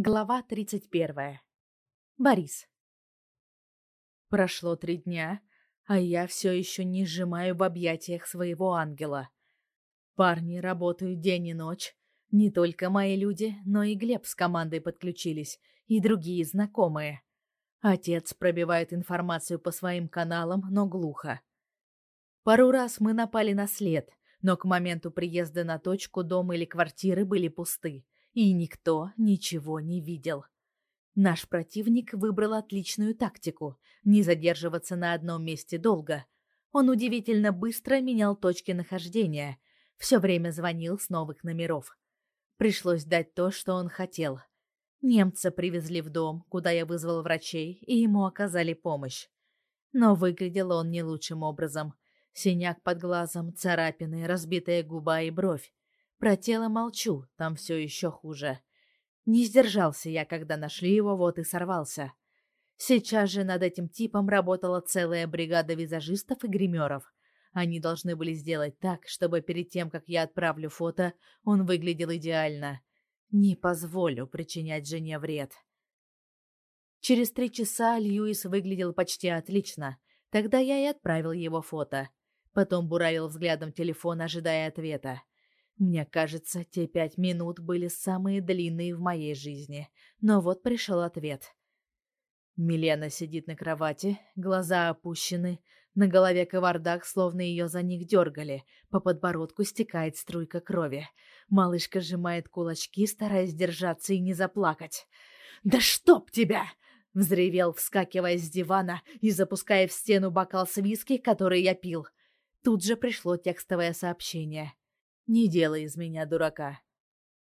Глава 31. Борис. Прошло три дня, а я все еще не сжимаю в объятиях своего ангела. Парни работают день и ночь. Не только мои люди, но и Глеб с командой подключились, и другие знакомые. Отец пробивает информацию по своим каналам, но глухо. Пару раз мы напали на след, но к моменту приезда на точку дом или квартиры были пусты и никто ничего не видел. Наш противник выбрал отличную тактику — не задерживаться на одном месте долго. Он удивительно быстро менял точки нахождения, все время звонил с новых номеров. Пришлось дать то, что он хотел. Немца привезли в дом, куда я вызвал врачей, и ему оказали помощь. Но выглядел он не лучшим образом. Синяк под глазом, царапины, разбитая губа и бровь. Про тело молчу, там все еще хуже. Не сдержался я, когда нашли его, вот и сорвался. Сейчас же над этим типом работала целая бригада визажистов и гримеров. Они должны были сделать так, чтобы перед тем, как я отправлю фото, он выглядел идеально. Не позволю причинять жене вред. Через три часа Льюис выглядел почти отлично. Тогда я и отправил его фото. Потом буравил взглядом телефон, ожидая ответа. Мне кажется, те пять минут были самые длинные в моей жизни. Но вот пришел ответ. Милена сидит на кровати, глаза опущены, на голове кавардак, словно ее за них дергали, по подбородку стекает струйка крови. Малышка сжимает кулачки, стараясь держаться и не заплакать. «Да чтоб тебя!» — взревел, вскакивая с дивана и запуская в стену бокал с виски, который я пил. Тут же пришло текстовое сообщение. Не делай из меня дурака.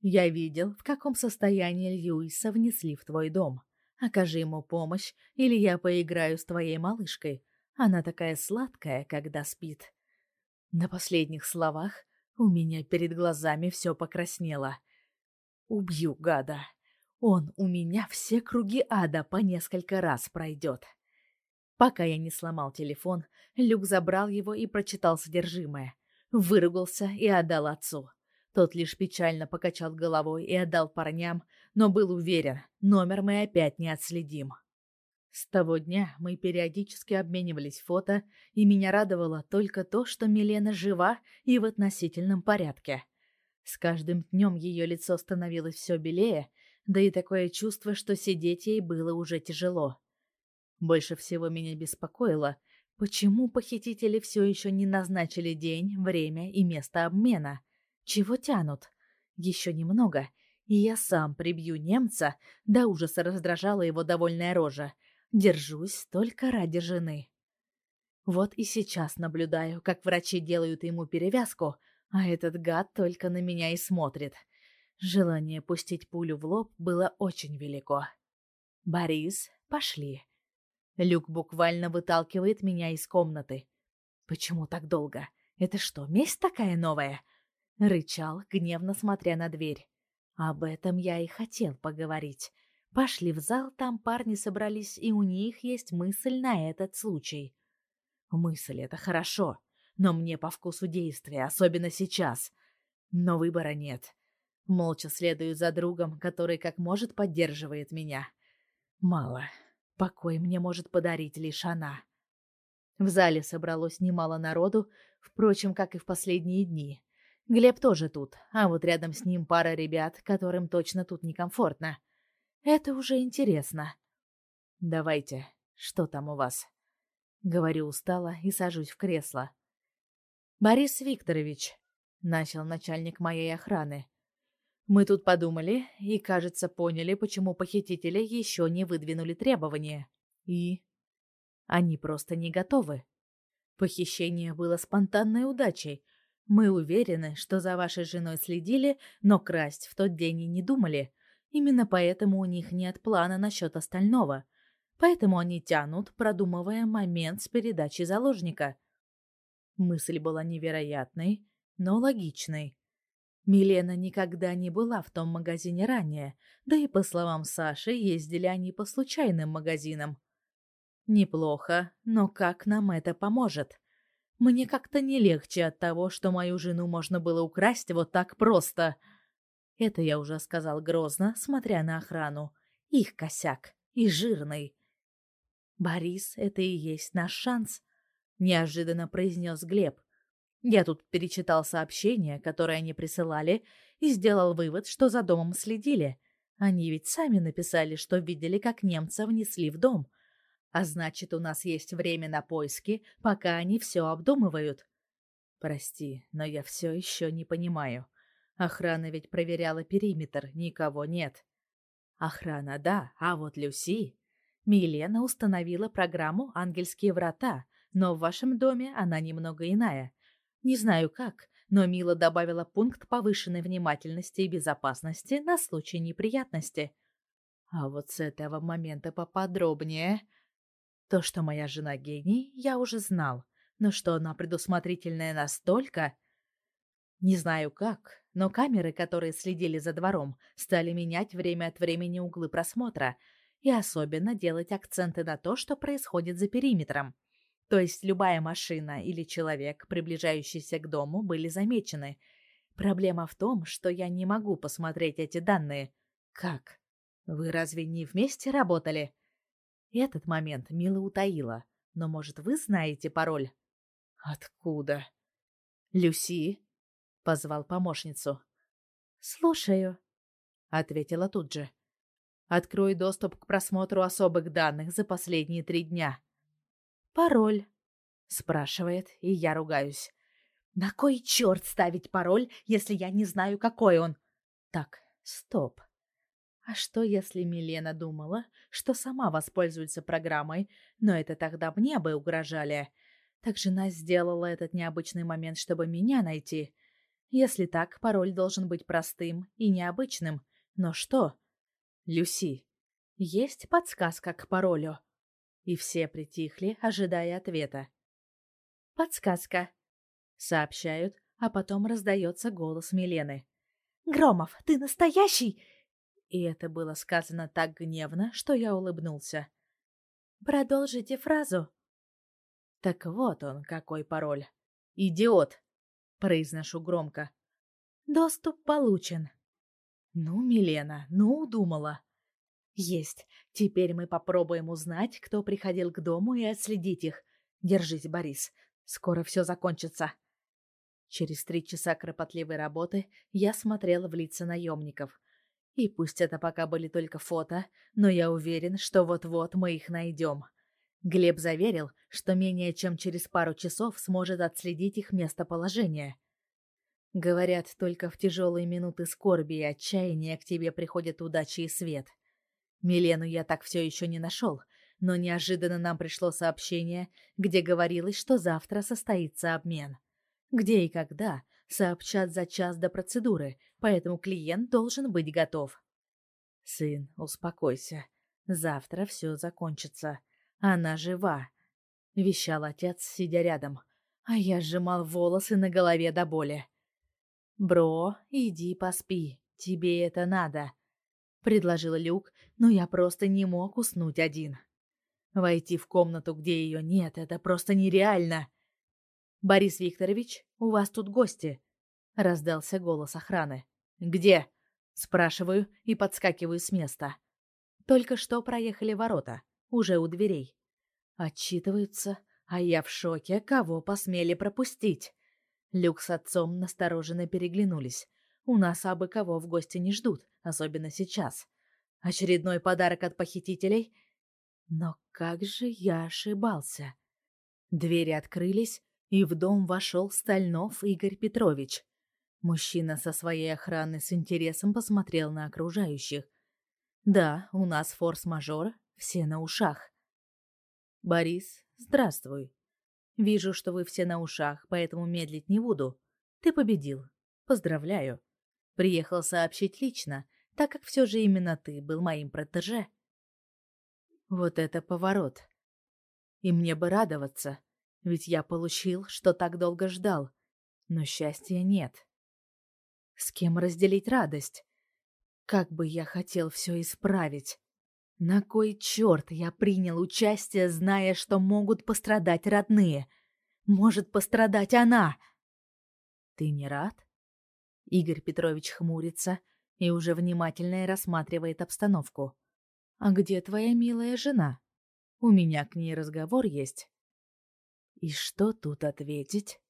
Я видел, в каком состоянии Льюиса внесли в твой дом. Окажи ему помощь, или я поиграю с твоей малышкой. Она такая сладкая, когда спит. На последних словах у меня перед глазами все покраснело. Убью гада. Он у меня все круги ада по несколько раз пройдет. Пока я не сломал телефон, Люк забрал его и прочитал содержимое — Выругался и отдал отцу. Тот лишь печально покачал головой и отдал парням, но был уверен, номер мы опять не отследим. С того дня мы периодически обменивались фото, и меня радовало только то, что Милена жива и в относительном порядке. С каждым днем ее лицо становилось все белее, да и такое чувство, что сидеть ей было уже тяжело. Больше всего меня беспокоило, Почему похитители все еще не назначили день, время и место обмена? Чего тянут? Еще немного, и я сам прибью немца, до ужаса раздражала его довольная рожа. Держусь только ради жены. Вот и сейчас наблюдаю, как врачи делают ему перевязку, а этот гад только на меня и смотрит. Желание пустить пулю в лоб было очень велико. «Борис, пошли», Люк буквально выталкивает меня из комнаты. Почему так долго? Это что, месть такая новая? Рычал, гневно смотря на дверь. Об этом я и хотел поговорить. Пошли в зал, там парни собрались, и у них есть мысль на этот случай. Мысль — это хорошо, но мне по вкусу действия, особенно сейчас. Но выбора нет. Молча следую за другом, который как может поддерживает меня. Мало. Покой мне может подарить лишь она. В зале собралось немало народу, впрочем, как и в последние дни. Глеб тоже тут, а вот рядом с ним пара ребят, которым точно тут некомфортно. Это уже интересно. Давайте, что там у вас? Говорю устало и сажусь в кресло. Борис Викторович, начал начальник моей охраны. Мы тут подумали и, кажется, поняли, почему похитители еще не выдвинули требования. И они просто не готовы. Похищение было спонтанной удачей. Мы уверены, что за вашей женой следили, но красть в тот день и не думали. Именно поэтому у них нет плана насчет остального. Поэтому они тянут, продумывая момент с передачей заложника. Мысль была невероятной, но логичной. Милена никогда не была в том магазине ранее, да и, по словам Саши, ездили они по случайным магазинам. Неплохо, но как нам это поможет? Мне как-то не легче от того, что мою жену можно было украсть вот так просто. Это я уже сказал грозно, смотря на охрану. Их косяк. И жирный. «Борис, это и есть наш шанс», — неожиданно произнес Глеб. Я тут перечитал сообщение, которое они присылали, и сделал вывод, что за домом следили. Они ведь сами написали, что видели, как немца внесли в дом. А значит, у нас есть время на поиски, пока они все обдумывают. Прости, но я все еще не понимаю. Охрана ведь проверяла периметр, никого нет. Охрана, да, а вот Люси... Милена установила программу «Ангельские врата», но в вашем доме она немного иная. Не знаю как, но Мила добавила пункт повышенной внимательности и безопасности на случай неприятности. А вот с этого момента поподробнее. То, что моя жена гений, я уже знал, но что она предусмотрительная настолько... Не знаю как, но камеры, которые следили за двором, стали менять время от времени углы просмотра и особенно делать акценты на то, что происходит за периметром. То есть любая машина или человек, приближающийся к дому, были замечены. Проблема в том, что я не могу посмотреть эти данные. Как? Вы разве не вместе работали? Этот момент Мила утаила. Но, может, вы знаете пароль? Откуда? Люси, позвал помощницу. Слушаю, ответила тут же. Открой доступ к просмотру особых данных за последние три дня. «Пароль?» — спрашивает, и я ругаюсь. «На кой черт ставить пароль, если я не знаю, какой он?» «Так, стоп. А что, если Милена думала, что сама воспользуется программой, но это тогда мне бы угрожали? Так жена сделала этот необычный момент, чтобы меня найти. Если так, пароль должен быть простым и необычным. Но что? Люси, есть подсказка к паролю?» И все притихли, ожидая ответа. «Подсказка», — сообщают, а потом раздается голос Милены. «Громов, ты настоящий?» И это было сказано так гневно, что я улыбнулся. «Продолжите фразу». «Так вот он, какой пароль. Идиот!» — произношу громко. «Доступ получен». «Ну, Милена, ну, удумала». Есть. Теперь мы попробуем узнать, кто приходил к дому и отследить их. Держись, Борис. Скоро все закончится. Через три часа кропотливой работы я смотрел в лица наемников. И пусть это пока были только фото, но я уверен, что вот-вот мы их найдем. Глеб заверил, что менее чем через пару часов сможет отследить их местоположение. Говорят, только в тяжелые минуты скорби и отчаяния к тебе приходят удачи и свет — Милену я так все еще не нашел, но неожиданно нам пришло сообщение, где говорилось, что завтра состоится обмен. Где и когда сообщат за час до процедуры, поэтому клиент должен быть готов. Сын, успокойся. Завтра все закончится. Она жива, вещал отец, сидя рядом, а я сжимал волосы на голове до боли. Бро, иди поспи. Тебе это надо предложил Люк, но я просто не мог уснуть один. Войти в комнату, где ее нет, это просто нереально. Борис Викторович, у вас тут гости, раздался голос охраны. Где? спрашиваю и подскакиваю с места. Только что проехали ворота, уже у дверей. Отчитываются, а я в шоке, кого посмели пропустить. Люк с отцом настороженно переглянулись. У нас абы кого в гости не ждут, особенно сейчас. Очередной подарок от похитителей? Но как же я ошибался? Двери открылись, и в дом вошел Стальнов Игорь Петрович. Мужчина со своей охраной с интересом посмотрел на окружающих. Да, у нас форс-мажор, все на ушах. Борис, здравствуй. Вижу, что вы все на ушах, поэтому медлить не буду. Ты победил. Поздравляю. Приехал сообщить лично, так как все же именно ты был моим протеже. Вот это поворот. И мне бы радоваться, ведь я получил, что так долго ждал, но счастья нет. С кем разделить радость? Как бы я хотел все исправить. На кой черт я принял участие, зная, что могут пострадать родные? Может пострадать она? Ты не рад? Игорь Петрович хмурится, и уже внимательно рассматривает обстановку. «А где твоя милая жена? У меня к ней разговор есть». И что тут ответить?